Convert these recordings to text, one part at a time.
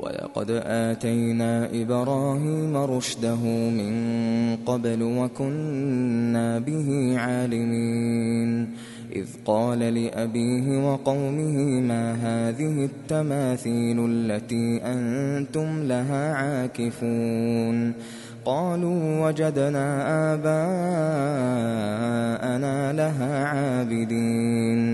وَلَقَدْ آتَيْنَا إِبْرَاهِيمَ رُشْدَهُ مِنْ قَبْلُ وَكُنَّا بِهِ عَالِمِينَ. إِذْ قَالَ لِأَبِيهِ وَقَوْمِهِ مَا هَذِهِ التَّمَاثِيلُ الَّتِي أَنْتُمْ لَهَا عَاكِفُونَ. قالوا وجدنا آباءنا لها عابدين.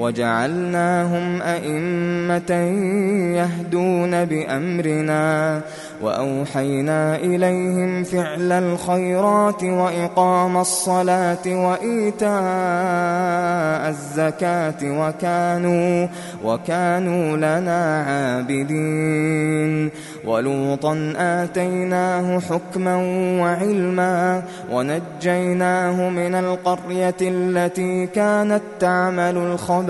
وجعلناهم أئمة يهدون بأمرنا وأوحينا إليهم فعل الخيرات وإقام الصلاة وإيتاء الزكاة وكانوا وكانوا لنا عابدين ولوطا آتيناه حكما وعلما ونجيناه من القرية التي كانت تعمل الخبائث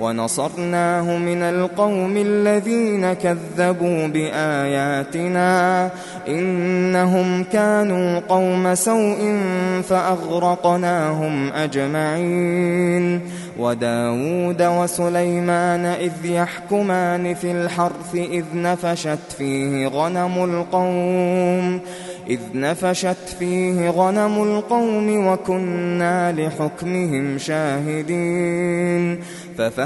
ونصرناه من القوم الذين كذبوا بآياتنا إنهم كانوا قوم سوء فأغرقناهم أجمعين وداود وسليمان إذ يحكمان في الحرث إذ نفشت فيه غنم القوم إذ نفشت فيه غنم القوم وكنا لحكمهم شاهدين ففهم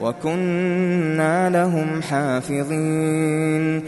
وَكُنَّا لَهُمْ حَافِظِينَ